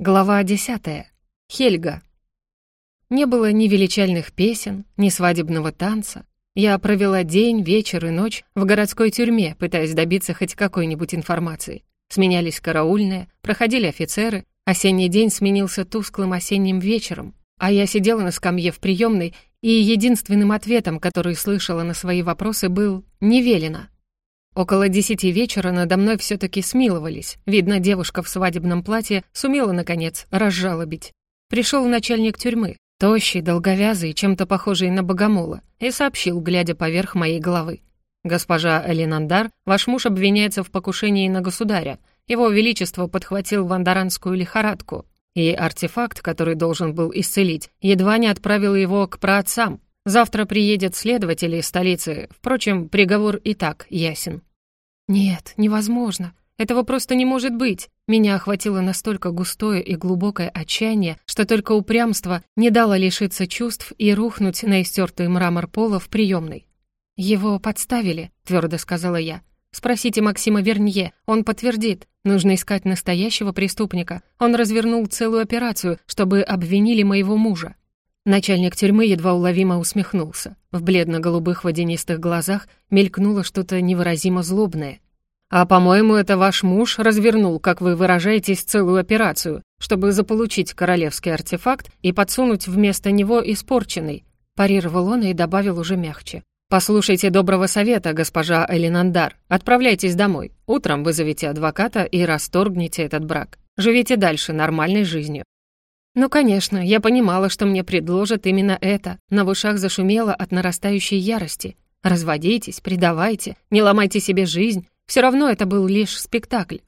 Глава десятая. Хельга. Не было ни величальных песен, ни свадебного танца. Я провела день, вечер и ночь в городской тюрьме, пытаясь добиться хоть какой-нибудь информации. Сменялись караульные, проходили офицеры. Осенний день сменился тусклым осенним вечером, а я сидела на скамье в приемной, и единственным ответом, который слышала на свои вопросы, был «не велено». Около десяти вечера надо мной все-таки смиловались. Видно, девушка в свадебном платье сумела, наконец, разжалобить. Пришел начальник тюрьмы, тощий, долговязый, чем-то похожий на богомола, и сообщил, глядя поверх моей головы. «Госпожа Элинандар, ваш муж обвиняется в покушении на государя. Его Величество подхватил вандаранскую лихорадку, и артефакт, который должен был исцелить, едва не отправил его к праотцам. Завтра приедет следователь из столицы, впрочем, приговор и так ясен». «Нет, невозможно. Этого просто не может быть». Меня охватило настолько густое и глубокое отчаяние, что только упрямство не дало лишиться чувств и рухнуть на истертый мрамор пола в приемной. «Его подставили», — твердо сказала я. «Спросите Максима Вернье, он подтвердит. Нужно искать настоящего преступника. Он развернул целую операцию, чтобы обвинили моего мужа». Начальник тюрьмы едва уловимо усмехнулся. В бледно-голубых водянистых глазах мелькнуло что-то невыразимо злобное. «А, по-моему, это ваш муж развернул, как вы выражаетесь, целую операцию, чтобы заполучить королевский артефакт и подсунуть вместо него испорченный», парировал он и добавил уже мягче. «Послушайте доброго совета, госпожа Элинандар. Отправляйтесь домой. Утром вызовите адвоката и расторгните этот брак. Живите дальше нормальной жизнью. Ну, конечно, я понимала, что мне предложат именно это, но в ушах зашумело от нарастающей ярости. Разводитесь, предавайте, не ломайте себе жизнь. Все равно это был лишь спектакль.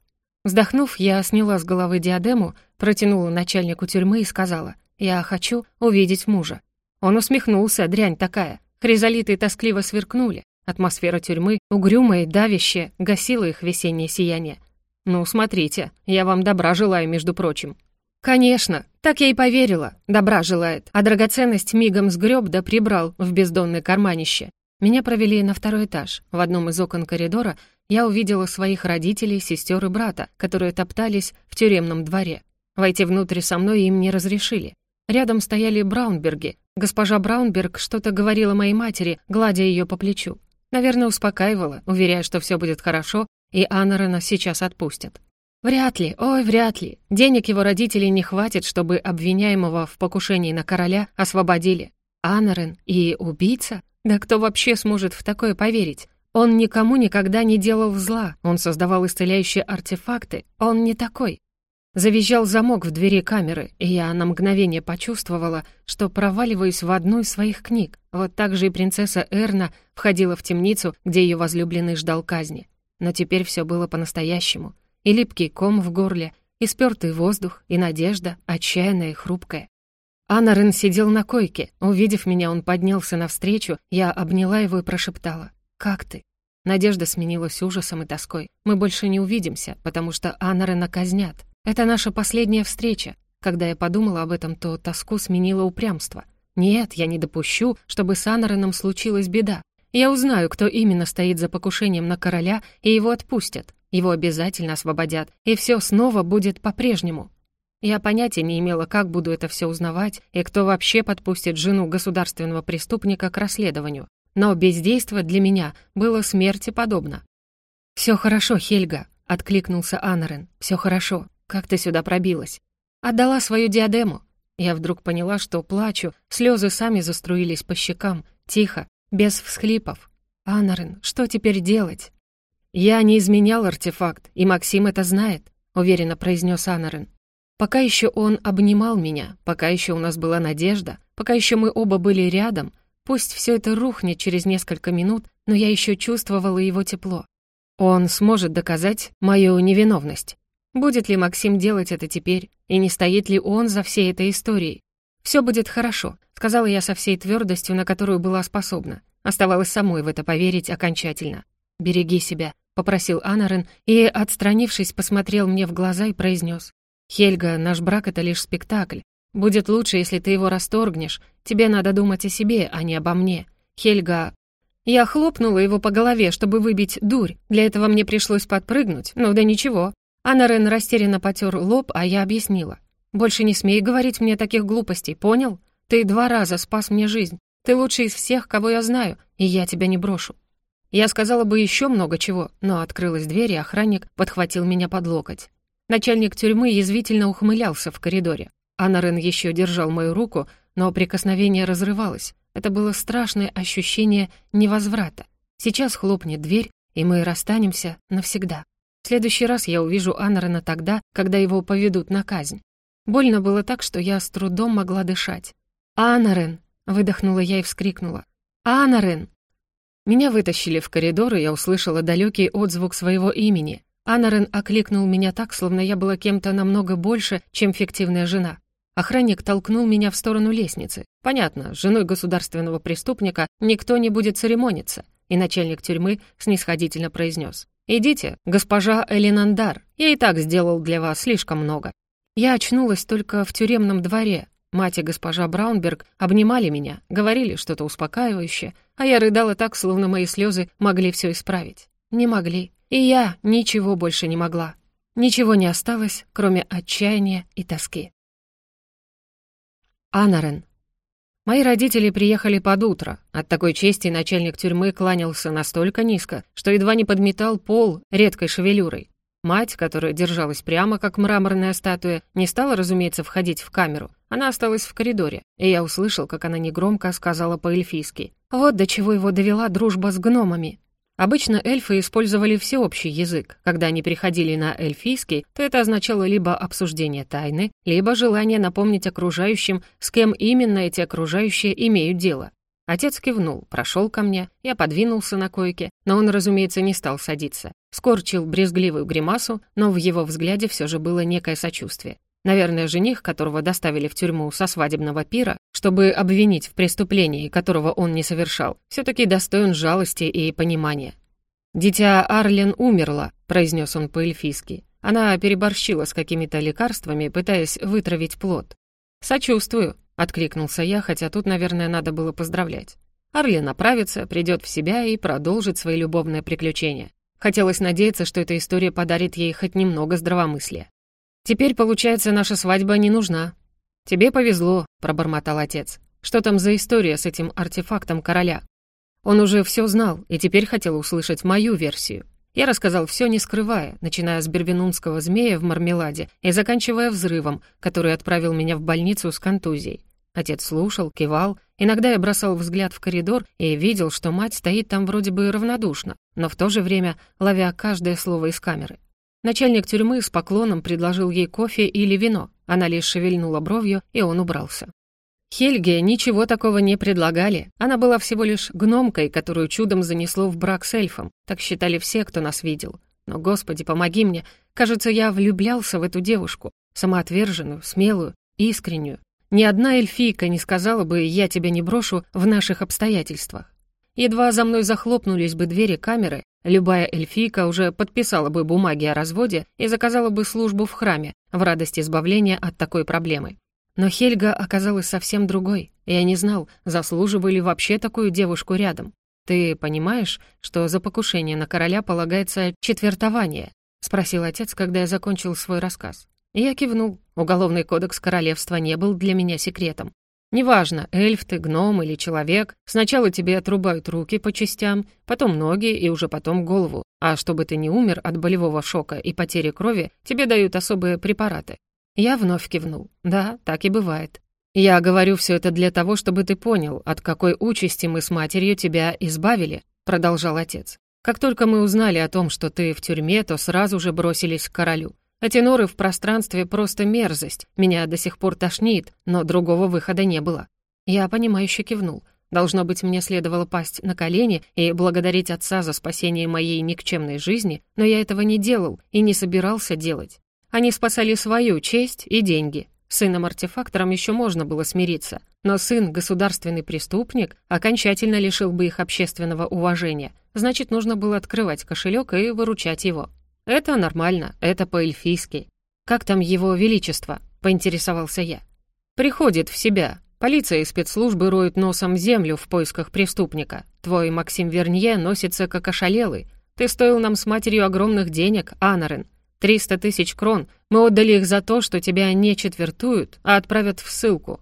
Вздохнув, я сняла с головы диадему, протянула начальнику тюрьмы и сказала, «Я хочу увидеть мужа». Он усмехнулся, дрянь такая. Хризолиты тоскливо сверкнули. Атмосфера тюрьмы, угрюмая давящая, гасила их весеннее сияние. «Ну, смотрите, я вам добра желаю, между прочим». «Конечно, так я и поверила. Добра желает. А драгоценность мигом сгреб да прибрал в бездонное карманище. Меня провели на второй этаж. В одном из окон коридора я увидела своих родителей, сестер и брата, которые топтались в тюремном дворе. Войти внутрь со мной им не разрешили. Рядом стояли Браунберги. Госпожа Браунберг что-то говорила моей матери, гладя ее по плечу. Наверное, успокаивала, уверяя, что все будет хорошо, и Аннерена сейчас отпустят. Вряд ли, ой, вряд ли. Денег его родителей не хватит, чтобы обвиняемого в покушении на короля освободили. Анарен и убийца? Да кто вообще сможет в такое поверить? Он никому никогда не делал зла, он создавал исцеляющие артефакты, он не такой. Завизжал замок в двери камеры, и я на мгновение почувствовала, что проваливаюсь в одну из своих книг. Вот так же и принцесса Эрна входила в темницу, где ее возлюбленный ждал казни. Но теперь все было по-настоящему и липкий ком в горле, и спёртый воздух, и надежда, отчаянная и хрупкая. Анарен сидел на койке. Увидев меня, он поднялся навстречу, я обняла его и прошептала. «Как ты?» Надежда сменилась ужасом и тоской. Мы больше не увидимся, потому что Анарена казнят. Это наша последняя встреча. Когда я подумала об этом, то тоску сменила упрямство. Нет, я не допущу, чтобы с Анареном случилась беда. Я узнаю, кто именно стоит за покушением на короля, и его отпустят. Его обязательно освободят, и все снова будет по-прежнему. Я понятия не имела, как буду это все узнавать, и кто вообще подпустит жену государственного преступника к расследованию. Но бездейство для меня было смерти подобно. «Все хорошо, Хельга», — откликнулся Анарен. «Все хорошо. Как ты сюда пробилась?» «Отдала свою диадему». Я вдруг поняла, что плачу, слезы сами заструились по щекам, тихо, без всхлипов. «Анарен, что теперь делать?» «Я не изменял артефакт, и Максим это знает», — уверенно произнес Анарен. «Пока еще он обнимал меня, пока еще у нас была надежда, пока еще мы оба были рядом, пусть все это рухнет через несколько минут, но я еще чувствовала его тепло. Он сможет доказать мою невиновность. Будет ли Максим делать это теперь, и не стоит ли он за всей этой историей? Все будет хорошо», — сказала я со всей твердостью, на которую была способна. Оставалось самой в это поверить окончательно. «Береги себя», — попросил Анарен и, отстранившись, посмотрел мне в глаза и произнес. «Хельга, наш брак — это лишь спектакль. Будет лучше, если ты его расторгнешь. Тебе надо думать о себе, а не обо мне. Хельга...» Я хлопнула его по голове, чтобы выбить дурь. Для этого мне пришлось подпрыгнуть, но да ничего. Анарен растерянно потер лоб, а я объяснила. Больше не смей говорить мне таких глупостей, понял? Ты два раза спас мне жизнь. Ты лучший из всех, кого я знаю, и я тебя не брошу». Я сказала бы еще много чего, но открылась дверь, и охранник подхватил меня под локоть. Начальник тюрьмы язвительно ухмылялся в коридоре. Анарен еще держал мою руку, но прикосновение разрывалось. Это было страшное ощущение невозврата. Сейчас хлопнет дверь, и мы расстанемся навсегда. В следующий раз я увижу Анарена тогда, когда его поведут на казнь. Больно было так, что я с трудом могла дышать. «Анарен!» — выдохнула я и вскрикнула. «Анарен!» Меня вытащили в коридор, и я услышала далекий отзвук своего имени. Анарен окликнул меня так, словно я была кем-то намного больше, чем фиктивная жена. Охранник толкнул меня в сторону лестницы. Понятно, с женой государственного преступника никто не будет церемониться. И начальник тюрьмы снисходительно произнес. «Идите, госпожа Элинандар, я и так сделал для вас слишком много». Я очнулась только в тюремном дворе, Мать и госпожа Браунберг обнимали меня, говорили что-то успокаивающее, а я рыдала так, словно мои слезы могли все исправить. Не могли. И я ничего больше не могла. Ничего не осталось, кроме отчаяния и тоски. Анарен. Мои родители приехали под утро. От такой чести начальник тюрьмы кланялся настолько низко, что едва не подметал пол редкой шевелюрой. Мать, которая держалась прямо, как мраморная статуя, не стала, разумеется, входить в камеру. Она осталась в коридоре, и я услышал, как она негромко сказала по-эльфийски. Вот до чего его довела дружба с гномами. Обычно эльфы использовали всеобщий язык. Когда они приходили на эльфийский, то это означало либо обсуждение тайны, либо желание напомнить окружающим, с кем именно эти окружающие имеют дело. Отец кивнул, прошел ко мне, я подвинулся на койке, но он, разумеется, не стал садиться. Скорчил брезгливую гримасу, но в его взгляде все же было некое сочувствие. Наверное, жених, которого доставили в тюрьму со свадебного пира, чтобы обвинить в преступлении, которого он не совершал, все таки достоин жалости и понимания. «Дитя Арлен умерла», — произнес он по-эльфийски. Она переборщила с какими-то лекарствами, пытаясь вытравить плод. «Сочувствую», — откликнулся я, хотя тут, наверное, надо было поздравлять. Арлен оправится, придет в себя и продолжит свои любовные приключения. Хотелось надеяться, что эта история подарит ей хоть немного здравомыслия. «Теперь, получается, наша свадьба не нужна». «Тебе повезло», — пробормотал отец. «Что там за история с этим артефактом короля?» Он уже все знал и теперь хотел услышать мою версию. Я рассказал все, не скрывая, начиная с бербинунского змея в мармеладе и заканчивая взрывом, который отправил меня в больницу с контузией. Отец слушал, кивал, иногда я бросал взгляд в коридор и видел, что мать стоит там вроде бы равнодушно, но в то же время ловя каждое слово из камеры. Начальник тюрьмы с поклоном предложил ей кофе или вино, она лишь шевельнула бровью, и он убрался. Хельге ничего такого не предлагали. Она была всего лишь гномкой, которую чудом занесло в брак с эльфом. Так считали все, кто нас видел. Но, Господи, помоги мне. Кажется, я влюблялся в эту девушку. Самоотверженную, смелую, искреннюю. Ни одна эльфийка не сказала бы «я тебя не брошу» в наших обстоятельствах. Едва за мной захлопнулись бы двери камеры, любая эльфийка уже подписала бы бумаги о разводе и заказала бы службу в храме в радости избавления от такой проблемы. Но Хельга оказалась совсем другой. Я не знал, заслуживаю ли вообще такую девушку рядом. «Ты понимаешь, что за покушение на короля полагается четвертование?» — спросил отец, когда я закончил свой рассказ. Я кивнул. Уголовный кодекс королевства не был для меня секретом. Неважно, эльф ты, гном или человек, сначала тебе отрубают руки по частям, потом ноги и уже потом голову. А чтобы ты не умер от болевого шока и потери крови, тебе дают особые препараты. Я вновь кивнул. Да, так и бывает. Я говорю все это для того, чтобы ты понял, от какой участи мы с матерью тебя избавили, продолжал отец. Как только мы узнали о том, что ты в тюрьме, то сразу же бросились к королю. Эти норы в пространстве просто мерзость. Меня до сих пор тошнит, но другого выхода не было. Я понимающе кивнул. Должно быть, мне следовало пасть на колени и благодарить отца за спасение моей никчемной жизни, но я этого не делал и не собирался делать. Они спасали свою честь и деньги. Сыном-артефактором еще можно было смириться, но сын, государственный преступник, окончательно лишил бы их общественного уважения. Значит, нужно было открывать кошелек и выручать его. Это нормально, это по-эльфийски. «Как там его величество?» — поинтересовался я. «Приходит в себя. Полиция и спецслужбы роют носом землю в поисках преступника. Твой Максим Вернье носится как ошалелый. Ты стоил нам с матерью огромных денег, Анарен. Триста тысяч крон. Мы отдали их за то, что тебя не четвертуют, а отправят в ссылку».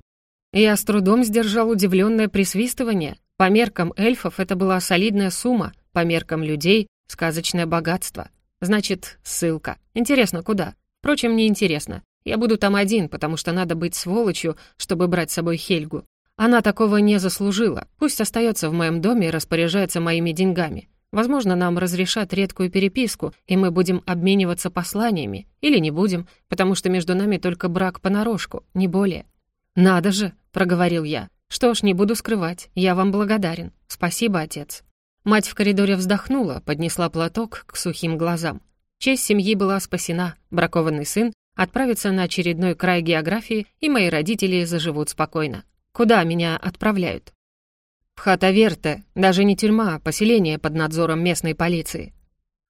Я с трудом сдержал удивленное присвистывание. По меркам эльфов это была солидная сумма, по меркам людей — сказочное богатство. Значит, ссылка. Интересно, куда? Впрочем, не интересно. Я буду там один, потому что надо быть сволочью, чтобы брать с собой Хельгу. Она такого не заслужила. Пусть остается в моем доме и распоряжается моими деньгами. Возможно, нам разрешат редкую переписку, и мы будем обмениваться посланиями. Или не будем, потому что между нами только брак понарошку, не более. «Надо же», — проговорил я. «Что ж, не буду скрывать, я вам благодарен. Спасибо, отец». Мать в коридоре вздохнула, поднесла платок к сухим глазам. Честь семьи была спасена, бракованный сын отправится на очередной край географии, и мои родители заживут спокойно. Куда меня отправляют? В Хатаверте, даже не тюрьма, а поселение под надзором местной полиции.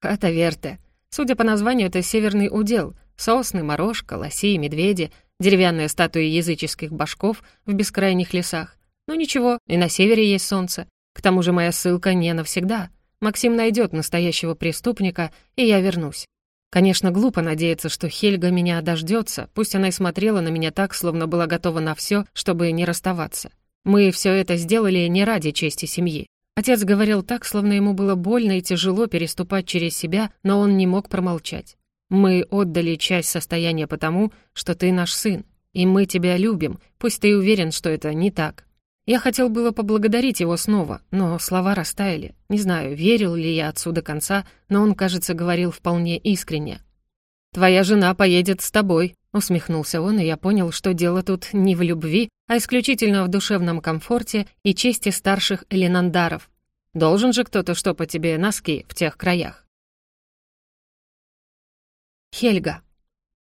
Хатаверте. Судя по названию, это северный удел. Сосны, морожка, лоси, медведи, деревянные статуи языческих башков в бескрайних лесах. Но ничего, и на севере есть солнце. К тому же моя ссылка не навсегда. Максим найдет настоящего преступника, и я вернусь. Конечно, глупо надеяться, что Хельга меня дождется, пусть она и смотрела на меня так, словно была готова на все, чтобы не расставаться. Мы все это сделали не ради чести семьи. Отец говорил так, словно ему было больно и тяжело переступать через себя, но он не мог промолчать. «Мы отдали часть состояния потому, что ты наш сын, и мы тебя любим, пусть ты и уверен, что это не так. Я хотел было поблагодарить его снова, но слова растаяли. Не знаю, верил ли я отцу до конца, но он, кажется, говорил вполне искренне. «Твоя жена поедет с тобой», — усмехнулся он, и я понял, что дело тут не в любви, а исключительно в душевном комфорте и чести старших элинандаров. Должен же кто-то штопать тебе носки в тех краях. Хельга.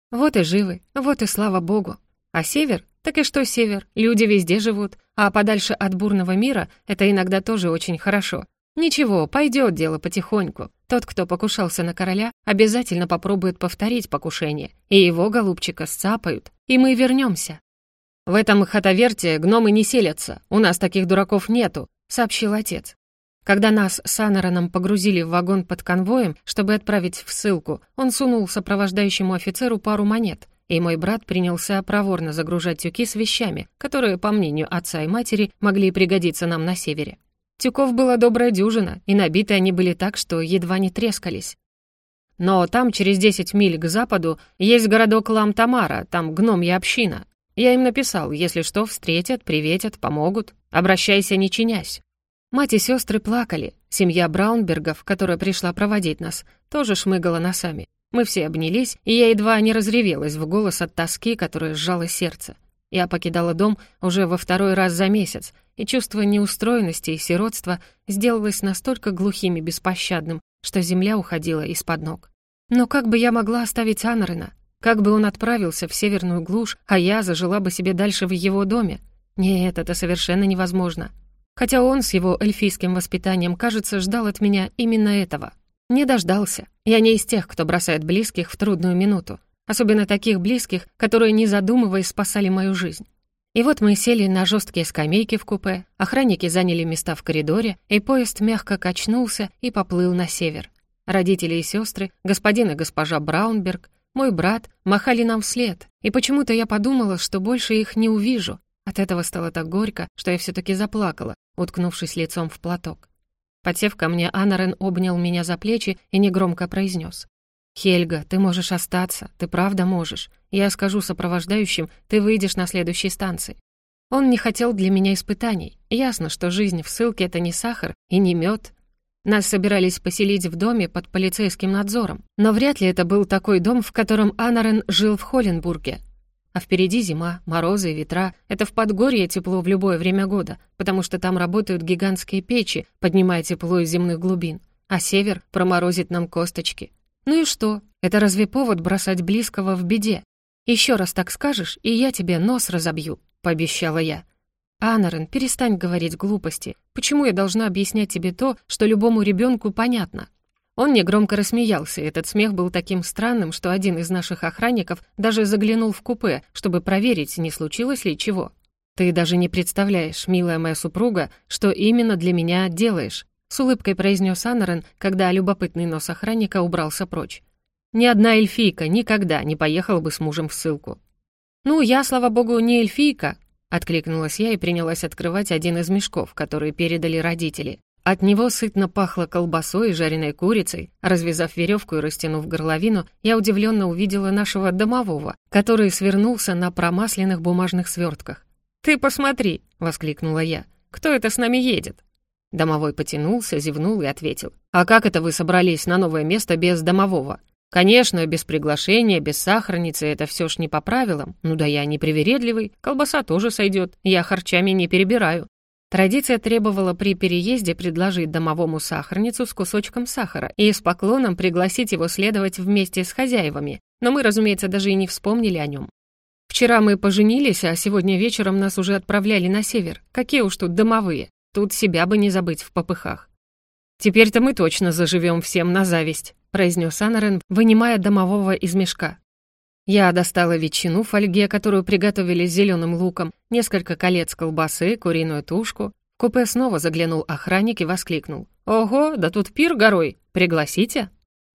Вот и живы, вот и слава богу. А север так и что север, люди везде живут, а подальше от бурного мира это иногда тоже очень хорошо. Ничего, пойдет дело потихоньку. Тот, кто покушался на короля, обязательно попробует повторить покушение, и его, голубчика, сцапают, и мы вернемся. «В этом хатаверте гномы не селятся, у нас таких дураков нету», — сообщил отец. Когда нас с Аннораном погрузили в вагон под конвоем, чтобы отправить в ссылку, он сунул сопровождающему офицеру пару монет — и мой брат принялся проворно загружать тюки с вещами, которые, по мнению отца и матери, могли пригодиться нам на севере. Тюков была добрая дюжина, и набиты они были так, что едва не трескались. Но там, через 10 миль к западу, есть городок Лам-Тамара, там гномья община. Я им написал, если что, встретят, приветят, помогут. Обращайся, не чинясь. Мать и сестры плакали. Семья Браунбергов, которая пришла проводить нас, тоже шмыгала носами. Мы все обнялись, и я едва не разревелась в голос от тоски, которая сжала сердце. Я покидала дом уже во второй раз за месяц, и чувство неустроенности и сиротства сделалось настолько глухим и беспощадным, что земля уходила из-под ног. Но как бы я могла оставить Анрена? Как бы он отправился в северную глушь, а я зажила бы себе дальше в его доме? Нет, это совершенно невозможно. Хотя он с его эльфийским воспитанием, кажется, ждал от меня именно этого. Не дождался. Я не из тех, кто бросает близких в трудную минуту. Особенно таких близких, которые, не задумываясь, спасали мою жизнь. И вот мы сели на жесткие скамейки в купе, охранники заняли места в коридоре, и поезд мягко качнулся и поплыл на север. Родители и сестры, господин и госпожа Браунберг, мой брат махали нам вслед, и почему-то я подумала, что больше их не увижу. От этого стало так горько, что я все таки заплакала, уткнувшись лицом в платок. Подсев ко мне, Анарен обнял меня за плечи и негромко произнес. «Хельга, ты можешь остаться, ты правда можешь. Я скажу сопровождающим, ты выйдешь на следующей станции». Он не хотел для меня испытаний. Ясно, что жизнь в ссылке — это не сахар и не мед. Нас собирались поселить в доме под полицейским надзором. Но вряд ли это был такой дом, в котором Анарен жил в Холленбурге. А впереди зима, морозы и ветра. Это в Подгорье тепло в любое время года, потому что там работают гигантские печи, поднимая тепло из земных глубин. А север проморозит нам косточки. Ну и что? Это разве повод бросать близкого в беде? Еще раз так скажешь, и я тебе нос разобью», — пообещала я. «Анарен, перестань говорить глупости. Почему я должна объяснять тебе то, что любому ребенку понятно? Он негромко рассмеялся, и этот смех был таким странным, что один из наших охранников даже заглянул в купе, чтобы проверить, не случилось ли чего. «Ты даже не представляешь, милая моя супруга, что именно для меня делаешь», с улыбкой произнес Аннерен, когда любопытный нос охранника убрался прочь. Ни одна эльфийка никогда не поехала бы с мужем в ссылку. «Ну, я, слава богу, не эльфийка», — откликнулась я и принялась открывать один из мешков, которые передали родители. От него сытно пахло колбасой и жареной курицей. Развязав веревку и растянув горловину, я удивленно увидела нашего домового, который свернулся на промасленных бумажных свертках. «Ты посмотри!» — воскликнула я. «Кто это с нами едет?» Домовой потянулся, зевнул и ответил. «А как это вы собрались на новое место без домового?» «Конечно, без приглашения, без сахарницы, это все ж не по правилам. Ну да я не привередливый, колбаса тоже сойдет, я харчами не перебираю». Традиция требовала при переезде предложить домовому сахарницу с кусочком сахара и с поклоном пригласить его следовать вместе с хозяевами, но мы, разумеется, даже и не вспомнили о нем. Вчера мы поженились, а сегодня вечером нас уже отправляли на север. Какие уж тут домовые. Тут себя бы не забыть в попыхах. «Теперь-то мы точно заживем всем на зависть», — произнес Анарен, вынимая домового из мешка. Я достала ветчину в фольге, которую приготовили с зеленым луком, несколько колец колбасы, куриную тушку. В купе снова заглянул охранник и воскликнул. «Ого, да тут пир горой! Пригласите?»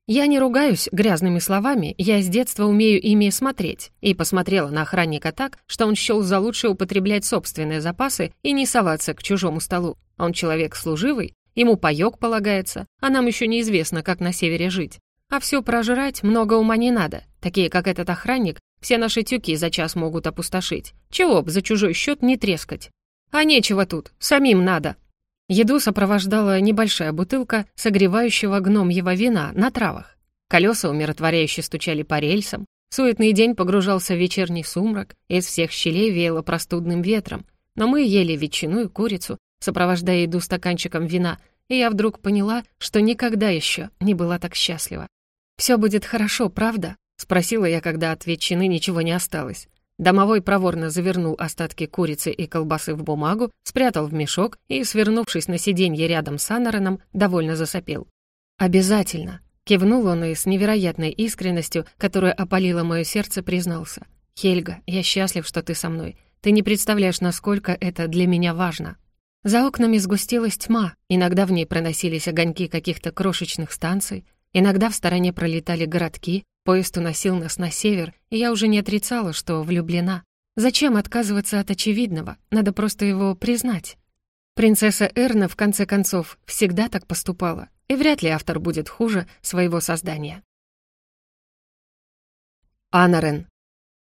Я не ругаюсь грязными словами, я с детства умею ими смотреть, и посмотрела на охранника так, что он счел за лучшее употреблять собственные запасы и не соваться к чужому столу. Он человек служивый, ему паёк полагается, а нам еще неизвестно, как на севере жить. А все прожрать много ума не надо. Такие, как этот охранник, все наши тюки за час могут опустошить. Чего б за чужой счет не трескать? А нечего тут, самим надо. Еду сопровождала небольшая бутылка согревающего гномьего вина на травах. Колеса умиротворяюще стучали по рельсам. Суетный день погружался в вечерний сумрак, из всех щелей веяло простудным ветром. Но мы ели ветчину и курицу, сопровождая еду стаканчиком вина, и я вдруг поняла, что никогда еще не была так счастлива. «Все будет хорошо, правда?» — спросила я, когда от ветчины ничего не осталось. Домовой проворно завернул остатки курицы и колбасы в бумагу, спрятал в мешок и, свернувшись на сиденье рядом с Аннереном, довольно засопел. «Обязательно!» — кивнул он и с невероятной искренностью, которая опалила мое сердце, признался. «Хельга, я счастлив, что ты со мной. Ты не представляешь, насколько это для меня важно». За окнами сгустилась тьма, иногда в ней проносились огоньки каких-то крошечных станций, Иногда в стороне пролетали городки, поезд уносил нас на север, и я уже не отрицала, что влюблена. Зачем отказываться от очевидного? Надо просто его признать. Принцесса Эрна, в конце концов, всегда так поступала, и вряд ли автор будет хуже своего создания. Анарен.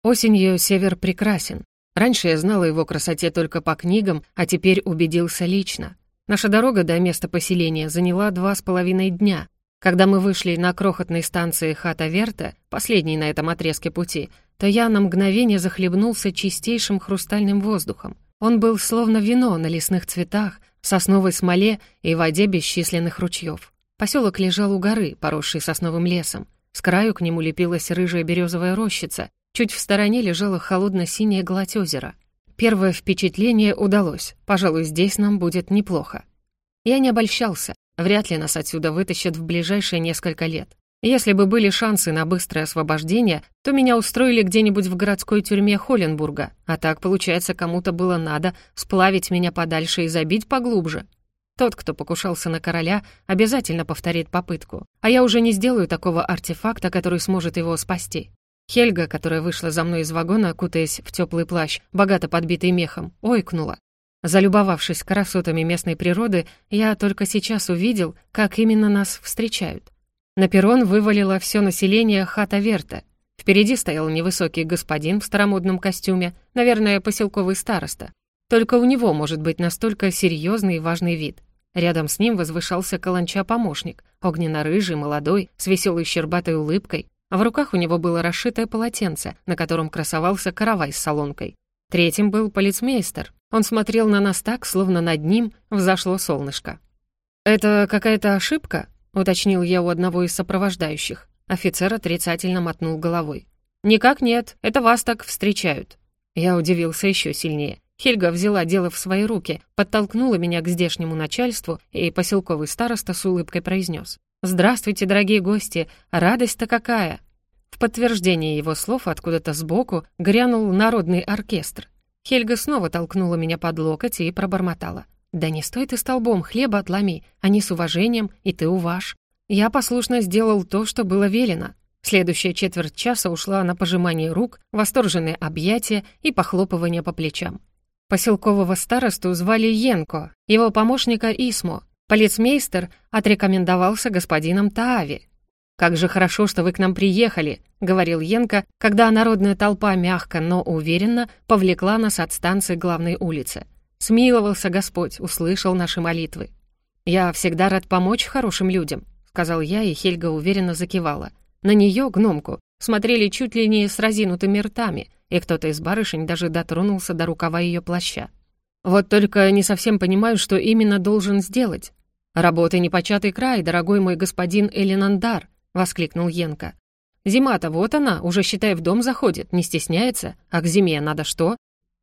Осенью север прекрасен. Раньше я знала его красоте только по книгам, а теперь убедился лично. Наша дорога до места поселения заняла два с половиной дня, когда мы вышли на крохотной станции Хата-Верта, последней на этом отрезке пути, то я на мгновение захлебнулся чистейшим хрустальным воздухом. Он был словно вино на лесных цветах, сосновой смоле и воде бесчисленных ручьев. Поселок лежал у горы, поросший сосновым лесом. С краю к нему лепилась рыжая березовая рощица, чуть в стороне лежала холодно-синяя гладь озера. Первое впечатление удалось. Пожалуй, здесь нам будет неплохо. Я не обольщался. Вряд ли нас отсюда вытащат в ближайшие несколько лет. Если бы были шансы на быстрое освобождение, то меня устроили где-нибудь в городской тюрьме Холленбурга, а так, получается, кому-то было надо сплавить меня подальше и забить поглубже. Тот, кто покушался на короля, обязательно повторит попытку, а я уже не сделаю такого артефакта, который сможет его спасти. Хельга, которая вышла за мной из вагона, кутаясь в теплый плащ, богато подбитый мехом, ойкнула. Залюбовавшись красотами местной природы, я только сейчас увидел, как именно нас встречают. На перрон вывалило все население хата Верта. Впереди стоял невысокий господин в старомодном костюме, наверное, поселковый староста. Только у него может быть настолько серьезный и важный вид. Рядом с ним возвышался каланча-помощник, огненно-рыжий, молодой, с веселой щербатой улыбкой. А в руках у него было расшитое полотенце, на котором красовался каравай с солонкой. Третьим был полицмейстер, он смотрел на нас так, словно над ним взошло солнышко. «Это какая-то ошибка?» — уточнил я у одного из сопровождающих. Офицер отрицательно мотнул головой. «Никак нет, это вас так встречают». Я удивился еще сильнее. Хельга взяла дело в свои руки, подтолкнула меня к здешнему начальству, и поселковый староста с улыбкой произнес. «Здравствуйте, дорогие гости! Радость-то какая!» В подтверждение его слов откуда-то сбоку грянул народный оркестр. Хельга снова толкнула меня под локоть и пробормотала. «Да не стой ты столбом, хлеба отломи, они с уважением, и ты уваж». Я послушно сделал то, что было велено. Следующая четверть часа ушла на пожимание рук, восторженные объятия и похлопывание по плечам. Поселкового старосту звали Йенко, его помощника Исмо. Полицмейстер отрекомендовался господином Таави. «Как же хорошо, что вы к нам приехали», — говорил Йенко, когда народная толпа мягко, но уверенно повлекла нас от станции главной улицы. «Смиловался Господь, услышал наши молитвы». «Я всегда рад помочь хорошим людям», — сказал я, и Хельга уверенно закивала. На нее, гномку, смотрели чуть ли не с разинутыми ртами, и кто-то из барышень даже дотронулся до рукава ее плаща. «Вот только не совсем понимаю, что именно должен сделать». «Работы непочатый край, дорогой мой господин Элинандар», — воскликнул Йенка. «Зима-то вот она, уже, считай, в дом заходит, не стесняется. А к зиме надо что?»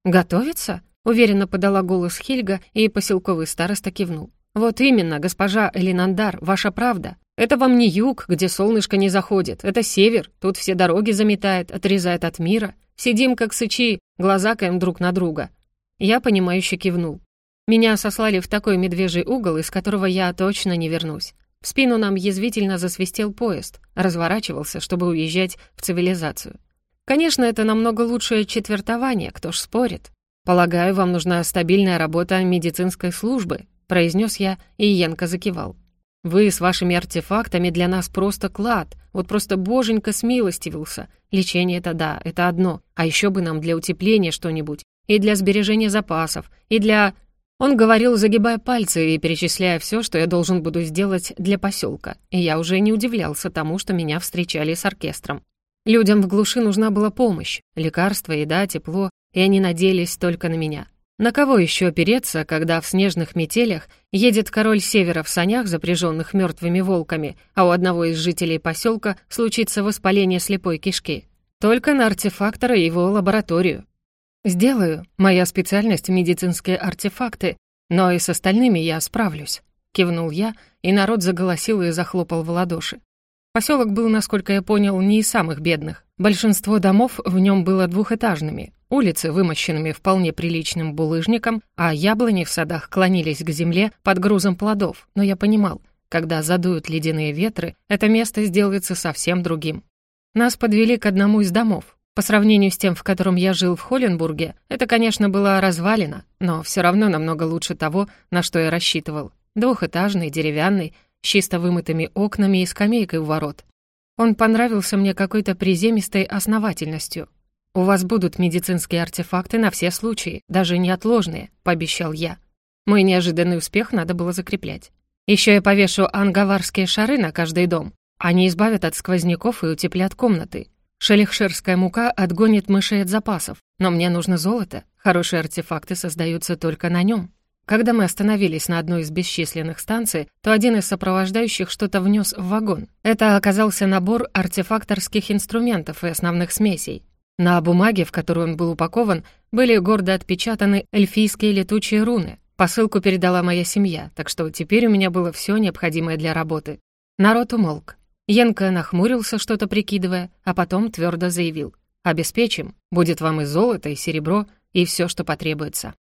«Готовиться?» — уверенно подала голос Хельга, и поселковый староста кивнул. «Вот именно, госпожа Элинандар, ваша правда. Это вам не юг, где солнышко не заходит, это север, тут все дороги заметает, отрезает от мира. Сидим, как сычи, глазакаем друг на друга». Я, понимающе кивнул. Меня сослали в такой медвежий угол, из которого я точно не вернусь. В спину нам язвительно засвистел поезд, разворачивался, чтобы уезжать в цивилизацию. Конечно, это намного лучшее четвертование, кто ж спорит. «Полагаю, вам нужна стабильная работа медицинской службы», произнес я, и Янка закивал. Вы с вашими артефактами для нас просто клад. Вот просто боженька смилостивился. Лечение — это да, это одно. А еще бы нам для утепления что-нибудь. И для сбережения запасов, и для... Он говорил, загибая пальцы и перечисляя все, что я должен буду сделать для поселка. И я уже не удивлялся тому, что меня встречали с оркестром. Людям в глуши нужна была помощь, лекарства, еда, тепло, и они надеялись только на меня. На кого еще опереться, когда в снежных метелях едет король севера в санях, запряженных мертвыми волками, а у одного из жителей поселка случится воспаление слепой кишки? Только на артефактора и его лабораторию. «Сделаю. Моя специальность — медицинские артефакты, но и с остальными я справлюсь», — кивнул я, и народ заголосил и захлопал в ладоши. Поселок был, насколько я понял, не из самых бедных. Большинство домов в нем было двухэтажными, улицы вымощенными вполне приличным булыжником, а яблони в садах клонились к земле под грузом плодов, но я понимал, когда задуют ледяные ветры, это место сделается совсем другим. Нас подвели к одному из домов. По сравнению с тем, в котором я жил в Холленбурге, это, конечно, было развалено, но все равно намного лучше того, на что я рассчитывал. Двухэтажный, деревянный, с чисто вымытыми окнами и скамейкой у ворот. Он понравился мне какой-то приземистой основательностью. «У вас будут медицинские артефакты на все случаи, даже неотложные», — пообещал я. Мой неожиданный успех надо было закреплять. Еще я повешу ангаварские шары на каждый дом. Они избавят от сквозняков и утеплят комнаты. Шелихширская мука отгонит мышей от запасов. Но мне нужно золото. Хорошие артефакты создаются только на нем. Когда мы остановились на одной из бесчисленных станций, то один из сопровождающих что-то внес в вагон. Это оказался набор артефакторских инструментов и основных смесей. На бумаге, в которую он был упакован, были гордо отпечатаны эльфийские летучие руны. Посылку передала моя семья, так что теперь у меня было все необходимое для работы. Народ умолк. Янка нахмурился, что-то прикидывая, а потом твердо заявил. «Обеспечим. Будет вам и золото, и серебро, и все, что потребуется».